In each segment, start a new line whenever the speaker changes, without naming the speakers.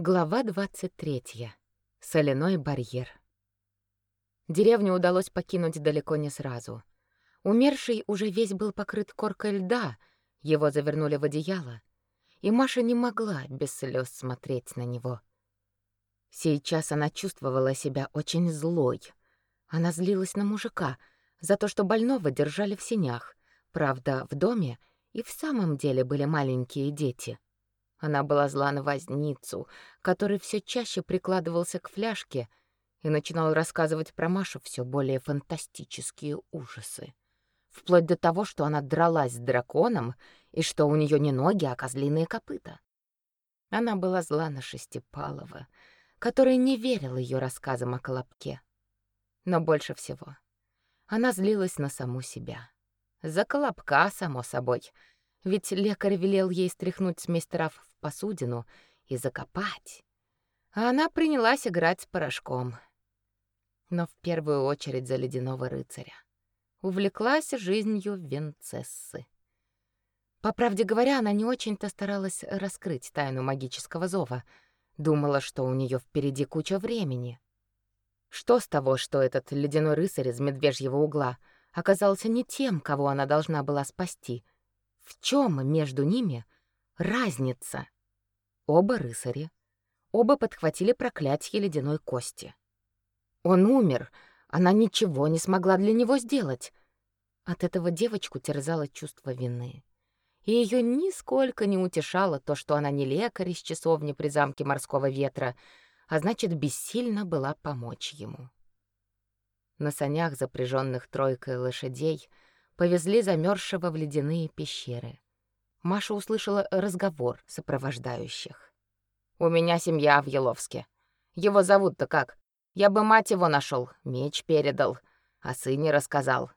Глава 23. Соляной барьер. Деревню удалось покинуть далеко не сразу. Умерший уже весь был покрыт коркой льда, его завернули в одеяло, и Маша не могла без слез смотреть на него. Сейчас она чувствовала себя очень злой. Она злилась на мужика за то, что больного держали в сенях. Правда, в доме и в самом деле были маленькие дети — она была зла на возницу, который все чаще прикладывался к фляжке и начинал рассказывать про Машу все более фантастические ужасы. Вплоть до того, что она дралась с драконом и что у нее не ноги, а козлиные копыта. Она была зла на Шестипалова, который не верил ее рассказам о Колобке. Но больше всего она злилась на саму себя. За Колобка, само собой — ведь лекарь велел ей стряхнуть смесь трав в посудину и закопать. А она принялась играть с порошком. Но в первую очередь за ледяного рыцаря. Увлеклась жизнью Венцессы. По правде говоря, она не очень-то старалась раскрыть тайну магического зова. Думала, что у нее впереди куча времени. Что с того, что этот ледяной рыцарь из медвежьего угла оказался не тем, кого она должна была спасти — в чем между ними разница? Оба рыцари, оба подхватили проклятие ледяной кости. Он умер, она ничего не смогла для него сделать. От этого девочку терзало чувство вины. И ее нисколько не утешало то, что она не лекарь из часовни при замке морского ветра, а значит, бессильно была помочь ему. На санях, запряженных тройкой лошадей, повезли замерзшего в ледяные пещеры. Маша услышала разговор сопровождающих. «У меня семья в Еловске. Его зовут-то как? Я бы мать его нашел, меч передал, а сыне рассказал».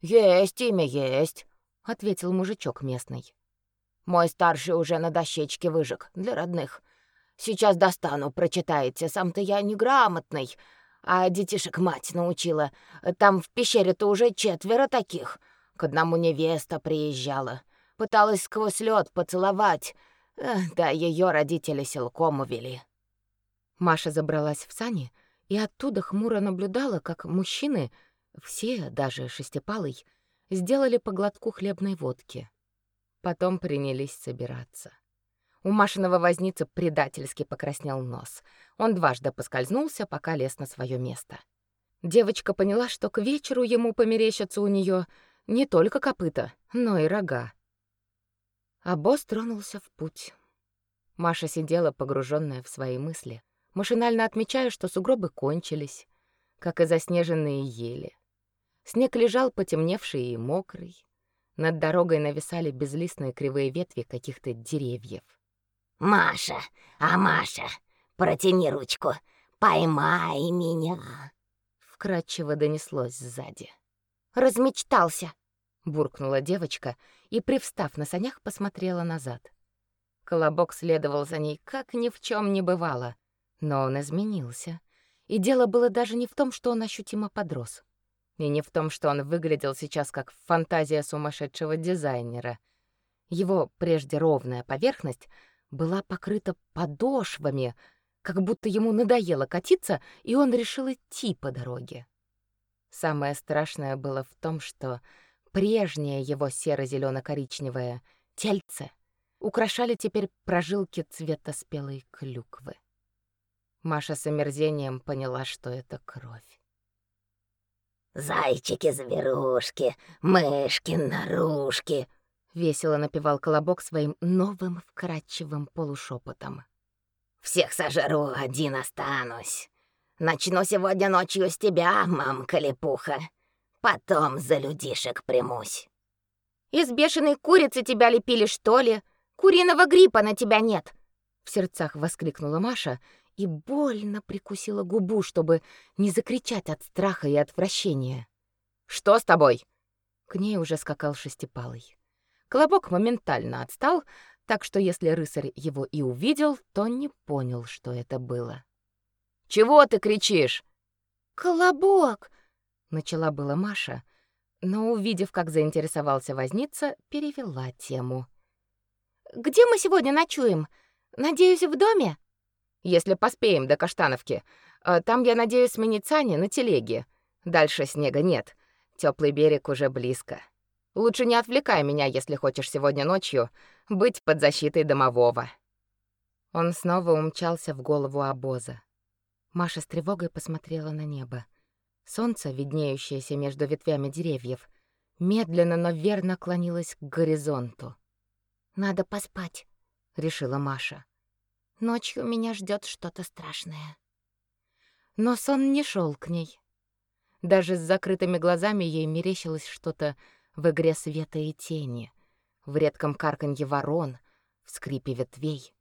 «Есть имя, есть», — ответил мужичок местный. «Мой старший уже на дощечке выжег для родных. Сейчас достану, прочитаете. Сам-то я неграмотный, а детишек мать научила. Там в пещере-то уже четверо таких. К одному невеста приезжала. Пыталась сквозь лед поцеловать. Да ее родители силком увели. Маша забралась в сани и оттуда хмуро наблюдала, как мужчины, все, даже шестипалый, сделали по глотку хлебной водки. Потом принялись собираться. У Машиного возницы предательски покраснел нос. Он дважды поскользнулся, пока лез на свое место. Девочка поняла, что к вечеру ему померещится у нее не только копыта, но и рога. А босс тронулся в путь. Маша сидела погруженная в свои мысли, машинально отмечая, что сугробы кончились, как и заснеженные ели. Снег лежал потемневший и мокрый. Над дорогой нависали безлистные кривые ветви каких-то деревьев.
«Маша, а Маша, протяни ручку, поймай меня!»
Вкратчиво донеслось сзади.
«Размечтался!»
— буркнула девочка и, привстав на санях, посмотрела назад. Колобок следовал за ней, как ни в чем не бывало. Но он изменился. И дело было даже не в том, что он ощутимо подрос. И не в том, что он выглядел сейчас как фантазия сумасшедшего дизайнера. Его прежде ровная поверхность — была покрыта подошвами, как будто ему надоело катиться, и он решил идти по дороге. Самое страшное было в том, что прежнее его серо зелено коричневое тельце украшали теперь прожилки цвета спелой клюквы. Маша с омерзением поняла, что это кровь.
«Зайчики-зверушки, мышки-нарушки!»
Весело напевал колобок своим новым вкрадчивым полушепотом.
Всех сожру, один останусь. Начну сегодня ночью с тебя, мамка-лепуха. Потом за людишек примусь.
Из бешеной курицы тебя лепили, что ли? Куриного гриппа на тебя нет,
в сердцах воскликнула Маша и больно прикусила губу, чтобы не закричать от страха и отвращения. Что с тобой? К ней уже скакал шестипалый. Колобок моментально отстал, так что если рыцарь его и увидел, то не понял, что это было. «Чего ты кричишь?»
«Колобок!»
— начала была Маша, но, увидев, как заинтересовался возница, перевела тему.
«Где мы сегодня ночуем? Надеюсь, в доме?»
Если поспеем до Каштановки. А там, я надеюсь, сменить сани на телеге. Дальше снега нет. Теплый берег уже близко. Лучше не отвлекай меня, если хочешь сегодня ночью быть под защитой домового. Он снова умчался в голову обоза. Маша с тревогой посмотрела на небо. Солнце, виднеющееся между ветвями деревьев, медленно, но верно клонилось к горизонту.
Надо поспать,
решила Маша.
Ночью меня ждет что-то страшное.
Но сон не шел к ней. Даже с закрытыми глазами ей мерещилось что-то в игре света и тени, в редком карканье ворон, в скрипе ветвей.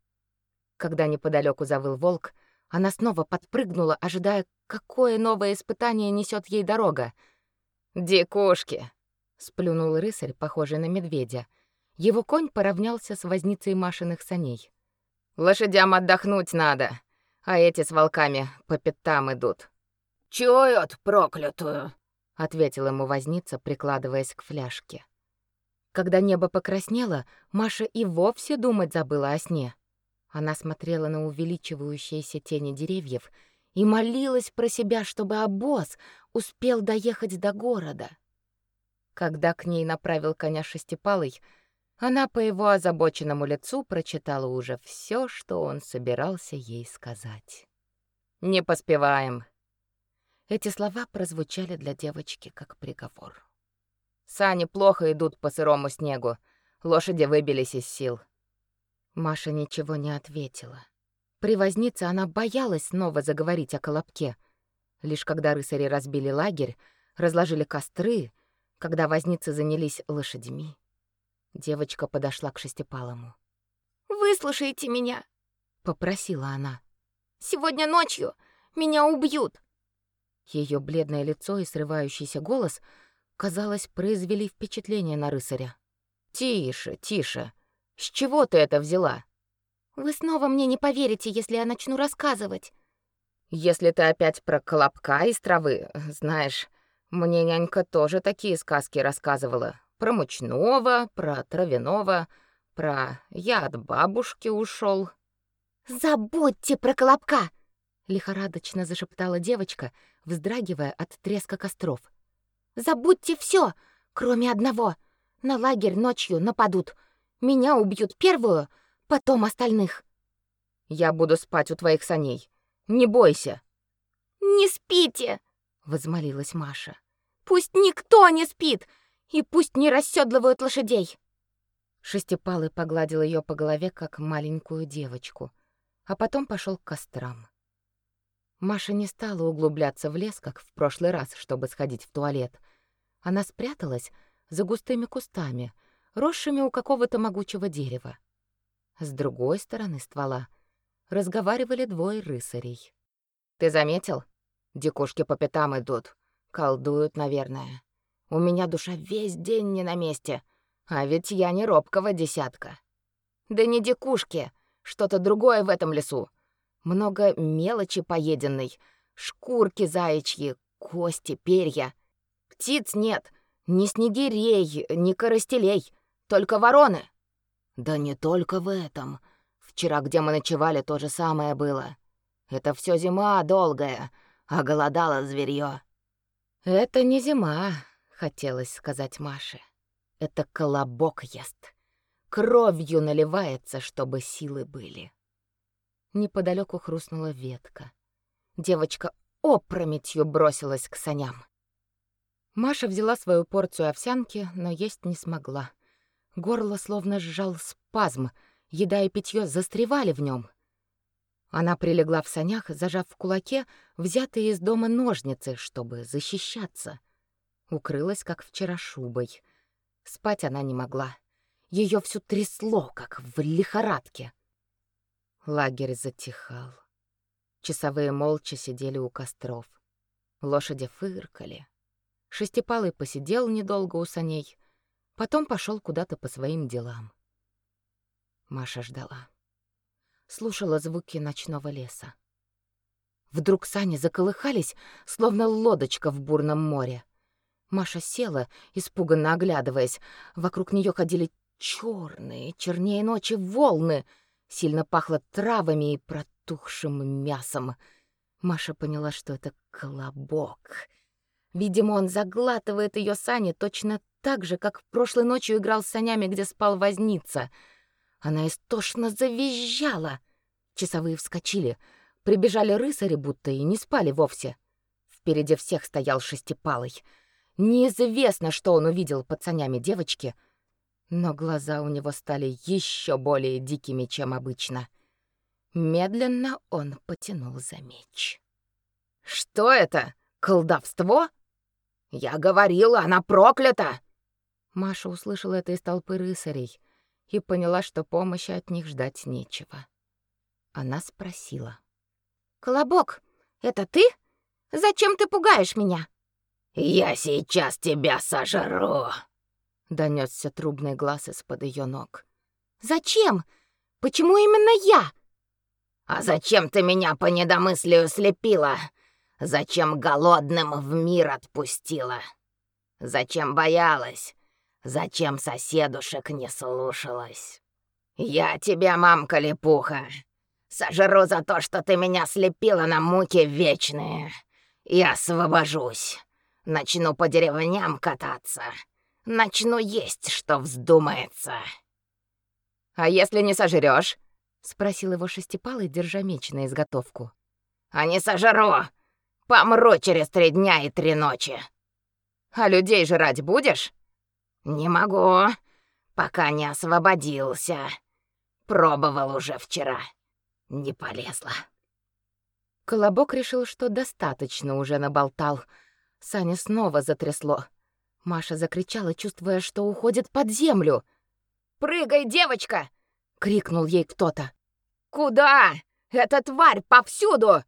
Когда неподалеку завыл волк, она снова подпрыгнула, ожидая, какое новое испытание несет ей дорога. «Дикушки!» — сплюнул рысарь, похожий на медведя. Его конь поравнялся с возницей Машиных саней. «Лошадям отдохнуть надо, а эти с волками по пятам идут».
«Чуют проклятую!»
— ответил ему возница, прикладываясь к фляжке. Когда небо покраснело, Маша и вовсе думать забыла о сне. Она смотрела на увеличивающиеся тени деревьев и молилась про себя, чтобы обоз успел доехать до города. Когда к ней направил коня шестипалый, она по его озабоченному лицу прочитала уже все, что он собирался ей сказать. «Не поспеваем», эти слова прозвучали для девочки как приговор. Сани плохо идут по сырому снегу. Лошади выбились из сил. Маша ничего не ответила. При вознице она боялась снова заговорить о колобке. Лишь когда рыцари разбили лагерь, разложили костры, когда возницы занялись лошадьми, девочка подошла к шестипалому.
«Выслушайте меня!»
— попросила она.
«Сегодня ночью меня убьют.
Ее бледное лицо и срывающийся голос, казалось, произвели впечатление на рыцаря. «Тише, тише. С чего ты это взяла?»
«Вы снова мне не поверите, если я начну рассказывать».
«Если ты опять про колобка из травы, знаешь, мне нянька тоже такие сказки рассказывала. Про мучного, про травяного, про «я от бабушки ушел.
«Забудьте про колобка!»
Лихорадочно зашептала девочка, вздрагивая от треска костров.
Забудьте все, кроме одного. На лагерь ночью нападут. Меня убьют первую, потом остальных.
Я буду спать у твоих саней. Не бойся.
Не спите,
возмолилась Маша.
Пусть никто не спит, и пусть не расседлывают лошадей.
Шестипалый погладил ее по голове, как маленькую девочку, а потом пошел к кострам. Маша не стала углубляться в лес, как в прошлый раз, чтобы сходить в туалет. Она спряталась за густыми кустами, росшими у какого-то могучего дерева. С другой стороны ствола разговаривали двое рысарей. «Ты заметил? Дикушки по пятам идут. Колдуют, наверное. У меня душа весь день не на месте, а ведь я не робкого десятка». «Да не дикушки, что-то другое в этом лесу. Много мелочи поеденной, шкурки заячьи, кости, перья. Птиц нет, ни снегирей, ни коростелей, только вороны. Да не только в этом. Вчера, где мы ночевали, то же самое было. Это все зима долгая, а голодало зверье. Это не зима, хотелось сказать Маше. Это колобок ест. Кровью наливается, чтобы силы были. Неподалеку хрустнула ветка. Девочка опрометью бросилась к саням. Маша взяла свою порцию овсянки, но есть не смогла. Горло словно сжал спазм, еда и питье застревали в нем. Она прилегла в санях, зажав в кулаке взятые из дома ножницы, чтобы защищаться. Укрылась, как вчера, шубой. Спать она не могла. Ее всю трясло, как в лихорадке. Лагерь затихал. Часовые молча сидели у костров. Лошади фыркали. Шестипалый посидел недолго у саней, потом пошел куда-то по своим делам. Маша ждала. Слушала звуки ночного леса. Вдруг сани заколыхались, словно лодочка в бурном море. Маша села, испуганно оглядываясь. Вокруг нее ходили черные, чернее ночи волны — Сильно пахло травами и затухшим мясом. Маша поняла, что это колобок. Видимо, он заглатывает ее сани точно так же, как прошлой ночью играл с санями, где спал возница. Она истошно завизжала. Часовые вскочили, прибежали рысари будто и не спали вовсе. Впереди всех стоял шестипалый. Неизвестно, что он увидел под санями девочки, но глаза у него стали еще более дикими, чем обычно. Медленно он потянул за меч.
«Что это? Колдовство? Я говорила, она проклята!»
Маша услышала это из толпы рыцарей и поняла, что помощи от них ждать нечего. Она спросила.
«Колобок, это ты? Зачем ты пугаешь меня?»
«Я сейчас тебя сожру!»
Донесся трубный глаз из-под ее ног.
«Зачем? Почему именно я?»
«А зачем ты меня по недомыслию слепила? Зачем голодным в мир отпустила? Зачем боялась? Зачем соседушек не слушалась? Я тебя, мамка-лепуха, сожру за то, что ты меня слепила на муки вечные. И освобожусь. Начну по деревням кататься. Начну есть, что вздумается.
А если не сожрёшь? спросил его шестипалый, держа меч на изготовку.
А не сожру. Помру через три дня и три ночи.
А людей жрать будешь?
Не могу, пока не освободился. Пробовал уже вчера. Не полезла.
Колобок решил, что достаточно уже наболтал. Саня снова затрясло. Маша закричала, чувствуя, что уходит под землю.
«Прыгай, девочка!»
— крикнул ей кто-то.
«Куда? Эта тварь повсюду!»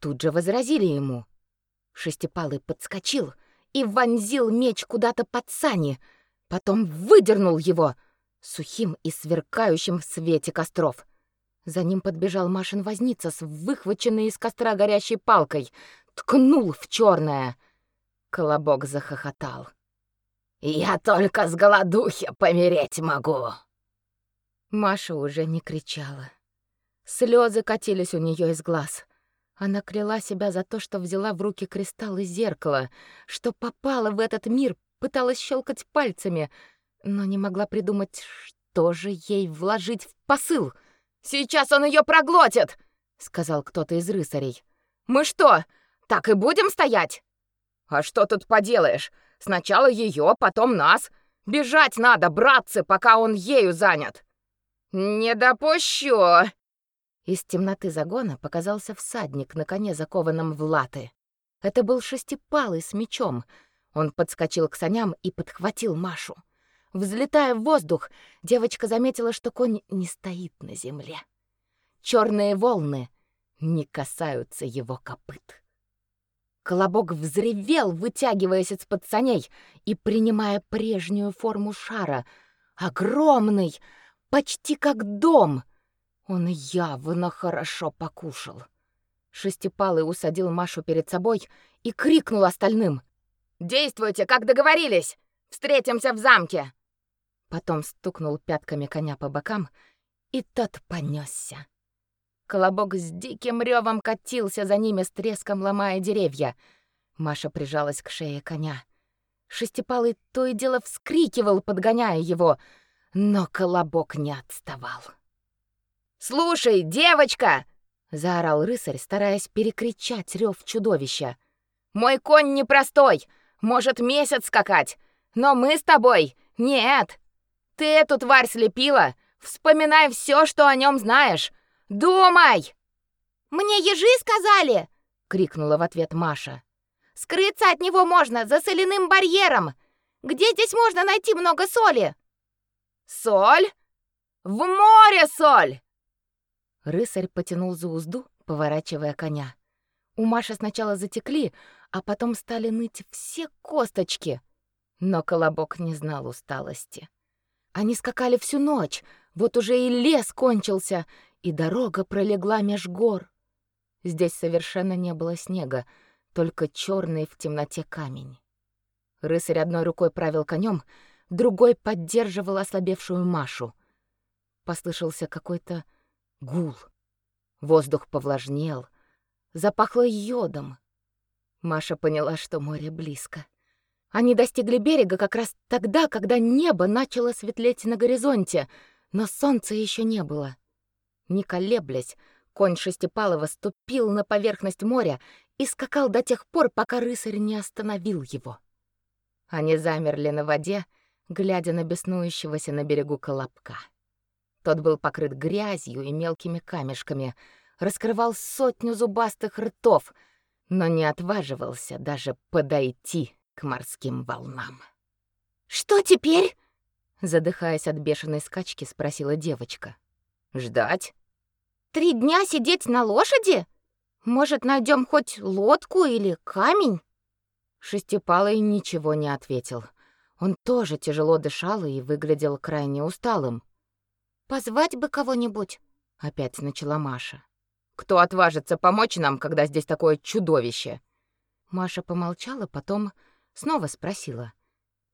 Тут же возразили ему. Шестипалый подскочил и вонзил меч куда-то под сани, потом выдернул его сухим и сверкающим в свете костров. За ним подбежал Машин возница с выхваченной из костра горящей палкой, ткнул в черное. Колобок захохотал.
«Я только с голодухи помереть могу!»
Маша уже не кричала. Слезы катились у нее из глаз. Она кляла себя за то, что взяла в руки кристалл и зеркало, что попала в этот мир, пыталась щелкать пальцами, но не могла придумать, что же ей вложить в посыл.
«Сейчас он ее проглотит!» — сказал кто-то из рыцарей. «Мы что, так и будем стоять?» «А что тут поделаешь? Сначала ее, потом нас. Бежать надо, братцы, пока он ею занят!» «Не допущу!»
Из темноты загона показался всадник на коне, закованном в латы. Это был шестипалый с мечом. Он подскочил к саням и подхватил Машу. Взлетая в воздух, девочка заметила, что конь не стоит на земле. Черные волны не касаются его копыт. Колобок взревел, вытягиваясь из-под и принимая прежнюю форму шара. Огромный, почти как дом — он явно хорошо покушал. Шестипалый усадил Машу перед собой и крикнул остальным.
«Действуйте, как договорились! Встретимся в замке!»
Потом стукнул пятками коня по бокам, и тот понесся. Колобок с диким ревом катился за ними с треском, ломая деревья. Маша прижалась к шее коня. Шестипалый то и дело вскрикивал, подгоняя его, но Колобок не отставал.
«Слушай, девочка!»
— заорал рыцарь, стараясь перекричать рев чудовища.
«Мой конь непростой, может месяц скакать, но мы с тобой нет. Ты эту тварь слепила, вспоминай все, что о нем знаешь. Думай!»
«Мне ежи сказали!» — крикнула в ответ Маша. «Скрыться от него можно за соляным барьером. Где здесь можно найти много соли?»
«Соль? В море соль!»
Рысарь потянул за узду, поворачивая коня. У Маши сначала затекли, а потом стали ныть все косточки. Но Колобок не знал усталости. Они скакали всю ночь, вот уже и лес кончился, и дорога пролегла меж гор. Здесь совершенно не было снега, только черный в темноте камень. Рысарь одной рукой правил конем, другой поддерживал ослабевшую Машу. Послышался какой-то гул. Воздух повлажнел, запахло йодом. Маша поняла, что море близко. Они достигли берега как раз тогда, когда небо начало светлеть на горизонте, но солнца еще не было. Не колеблясь, конь Шестипалова ступил на поверхность моря и скакал до тех пор, пока рысарь не остановил его. Они замерли на воде, глядя на беснующегося на берегу колобка. Тот был покрыт грязью и мелкими камешками, раскрывал сотню зубастых ртов, но не отваживался даже подойти к морским волнам.
«Что теперь?»
Задыхаясь от бешеной скачки, спросила девочка. «Ждать?»
«Три дня сидеть на лошади? Может, найдем хоть лодку или камень?»
Шестипалый ничего не ответил. Он тоже тяжело дышал и выглядел крайне усталым.
«Позвать бы кого-нибудь», —
опять начала Маша. «Кто отважится помочь нам, когда здесь такое чудовище?» Маша помолчала, потом снова спросила.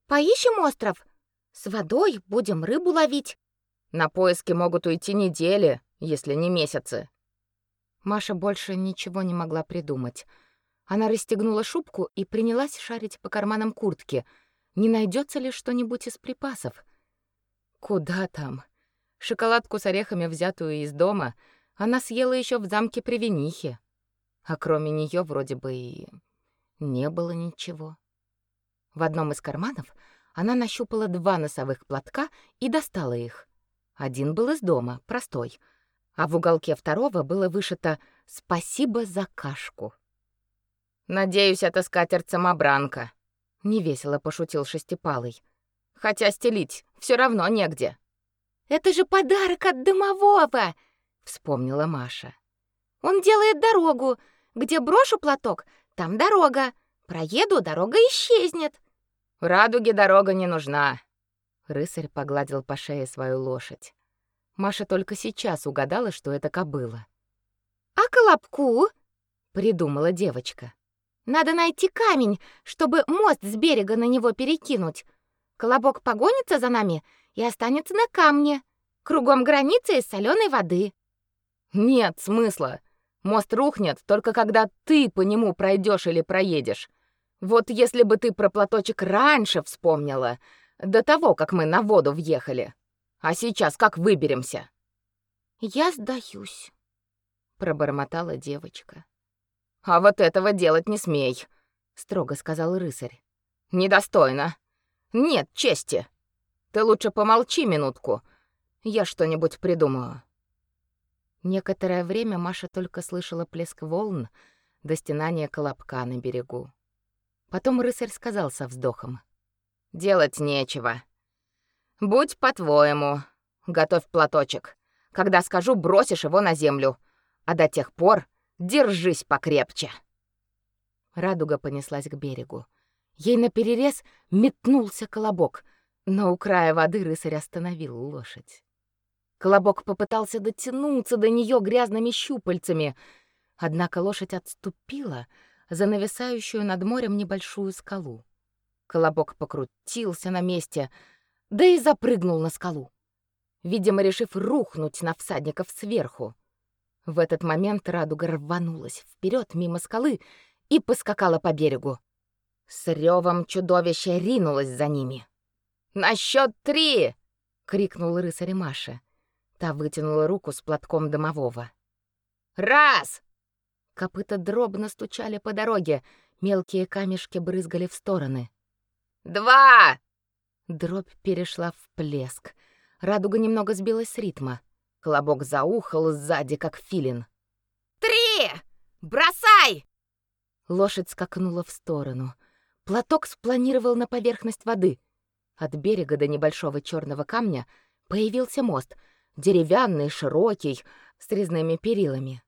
«Поищем остров? С водой будем рыбу ловить».
«На поиски могут уйти недели, если не месяцы». Маша больше ничего не могла придумать. Она расстегнула шубку и принялась шарить по карманам куртки. Не найдется ли что-нибудь из припасов? Куда там? Шоколадку с орехами, взятую из дома, она съела еще в замке Привенихи. А кроме нее вроде бы и не было ничего. В одном из карманов она нащупала два носовых платка и достала их. Один был из дома, простой, а в уголке второго было вышито «Спасибо за кашку». «Надеюсь, это скатерть-самобранка», — невесело пошутил Шестипалый. «Хотя стелить все равно негде».
«Это же подарок от домового!» — вспомнила Маша. «Он делает дорогу. Где брошу платок, там дорога. Проеду, дорога исчезнет.
Радуге дорога не нужна. Рысарь погладил по шее свою лошадь. Маша только сейчас угадала, что это кобыла.
А колобку? придумала девочка. Надо найти камень, чтобы мост с берега на него перекинуть. Колобок погонится за нами и останется на камне. Кругом граница из соленой воды.
Нет смысла. Мост рухнет только когда ты по нему пройдешь или проедешь. Вот если бы ты про платочек раньше вспомнила, до того, как мы на воду въехали. А сейчас как выберемся?
Я сдаюсь,
пробормотала девочка. А вот этого делать не смей, строго сказал рысарь. Недостойно. Нет чести. Ты лучше помолчи минутку. Я что-нибудь придумаю. Некоторое время Маша только слышала плеск волн до стенания колобка на берегу. Потом рыцарь сказал со вздохом. «Делать нечего. Будь по-твоему. Готовь платочек. Когда скажу, бросишь его на землю. А до тех пор держись покрепче». Радуга понеслась к берегу. Ей наперерез метнулся колобок, но у края воды рыцарь остановил лошадь. Колобок попытался дотянуться до нее грязными щупальцами, однако лошадь отступила, за нависающую над морем небольшую скалу. Колобок покрутился на месте, да и запрыгнул на скалу, видимо, решив рухнуть на всадников сверху. В этот момент радуга рванулась вперед мимо скалы и поскакала по берегу. С ревом чудовище ринулось за ними. «На счет три!» — крикнул рысарь Маша. Та вытянула руку с платком домового. «Раз!» Копыта дробно стучали по дороге, мелкие камешки брызгали в стороны. «Два!» Дробь перешла в плеск. Радуга немного сбилась с ритма. Колобок заухал сзади, как филин.
«Три! Бросай!»
Лошадь скакнула в сторону. Платок спланировал на поверхность воды. От берега до небольшого черного камня появился мост, деревянный, широкий, с резными перилами.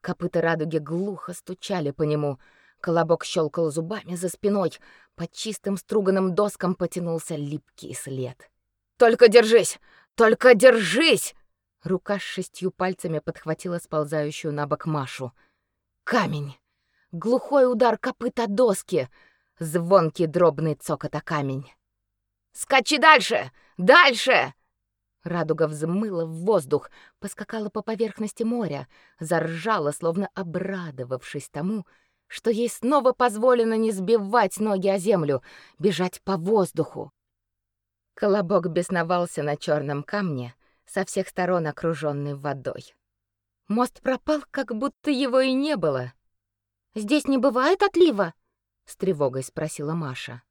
Копыта радуги глухо стучали по нему. Колобок щелкал зубами за спиной. Под чистым струганным доскам потянулся липкий след. «Только держись! Только держись!» Рука с шестью пальцами подхватила сползающую на бок Машу. Камень! Глухой удар копыта доски! Звонкий дробный цокот камень. «Скачи дальше! Дальше!» Радуга взмыла в воздух, поскакала по поверхности моря, заржала, словно обрадовавшись тому, что ей снова позволено не сбивать ноги о землю, бежать по воздуху. Колобок бесновался на черном камне, со всех сторон окруженный водой. Мост пропал, как будто его и не было.
«Здесь не бывает отлива?»
— с тревогой спросила Маша.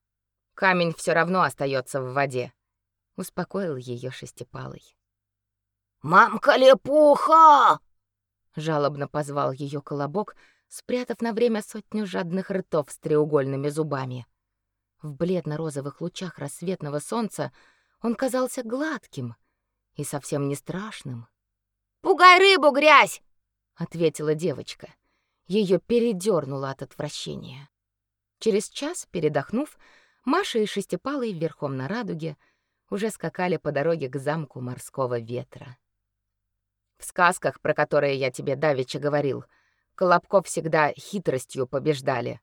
«Камень все равно остается в воде», — успокоил ее шестипалый.
«Мамка-лепуха!»
— жалобно позвал ее колобок, спрятав на время сотню жадных ртов с треугольными зубами. В бледно-розовых лучах рассветного солнца он казался гладким и совсем не страшным.
«Пугай рыбу, грязь!»
— ответила девочка. Ее передернуло от отвращения. Через час, передохнув, Маша и Шестипалый верхом на радуге уже скакали по дороге к замку морского ветра. В сказках, про которые я тебе давеча говорил, Колобков всегда хитростью побеждали,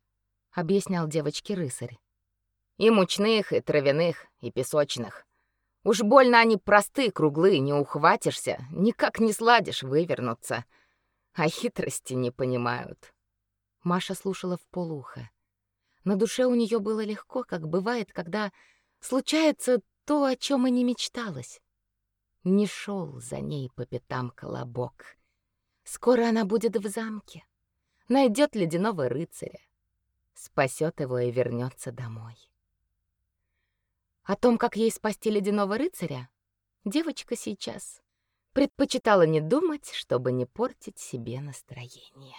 объяснял девочке рысарь. И мучных, и травяных, и песочных. Уж больно они просты, круглые, не ухватишься, никак не сладишь вывернуться. А хитрости не понимают. Маша слушала в полухо. На душе у нее было легко, как бывает, когда случается то, о чем и не мечталось. Не шел за ней по пятам колобок. Скоро она будет в замке, найдет ледяного рыцаря, спасет его и вернется домой. О том, как ей спасти ледяного рыцаря, девочка сейчас предпочитала не думать, чтобы не портить себе настроение.